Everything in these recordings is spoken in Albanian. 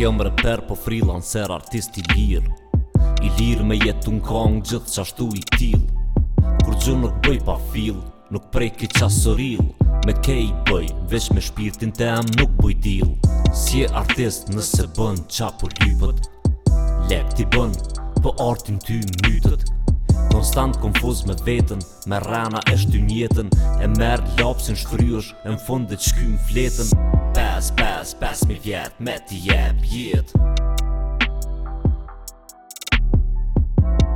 jam rapper po freelancer artist i lirë I lirë me jetë në kong gjithë qashtu i tilë Kur gjë nuk bëj pa filë, nuk prej ki qasëril Me kej bëj, veç me shpirtin të em nuk bëj dil Si e artist nëse bën po lypët Lep ti bën, po artin ty mytët Konstant konfuz me vetën, me rana e shtynjetën E merë lapsin shkryosh, e në fund dhe fletën pes, pes, pes mi vjet me ti jeb jit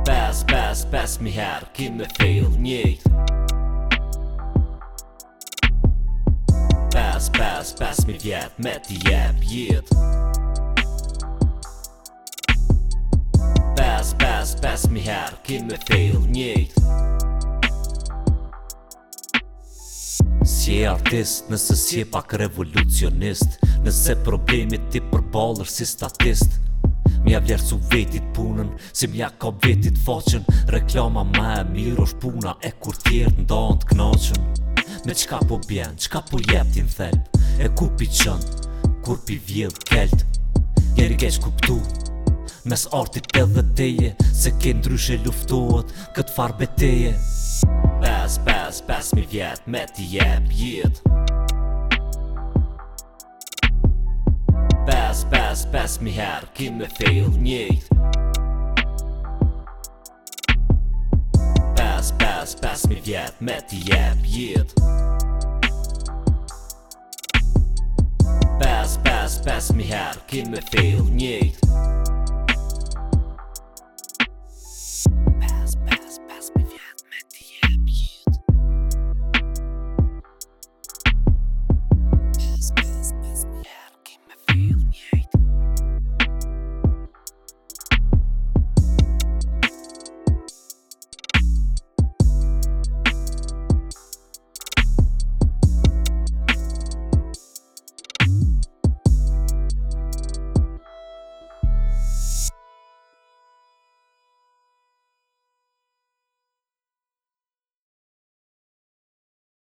Pes, pes, pes mi her, ki me fail njejt Pes, pes, pes mi vjet me ti jeb jit Pes, pes, pes mi her, ki me fail Si e artist, nëse si e pak revolucionist Nëse problemi ti përbalër si statist Mja vlerësu vetit punën, si mja ka vetit faqen Reklama ma e mirë është puna e kur tjertë ndonë të knaqen Me qka po bjenë, qka po jep ti në E ku pi qënë, kur pi vjedhë keltë Njeri keq kuptu, mes artit edhe teje Se ke ndryshe luftuot, këtë farbe teje pes, pes, pes mi vjet me ti jep jit Pes, pes, pes mi her, ki me fail njejt Pes, pes, pes mi vjet me ti jep jit Pes, pes, pes mi her, ki me fail njejt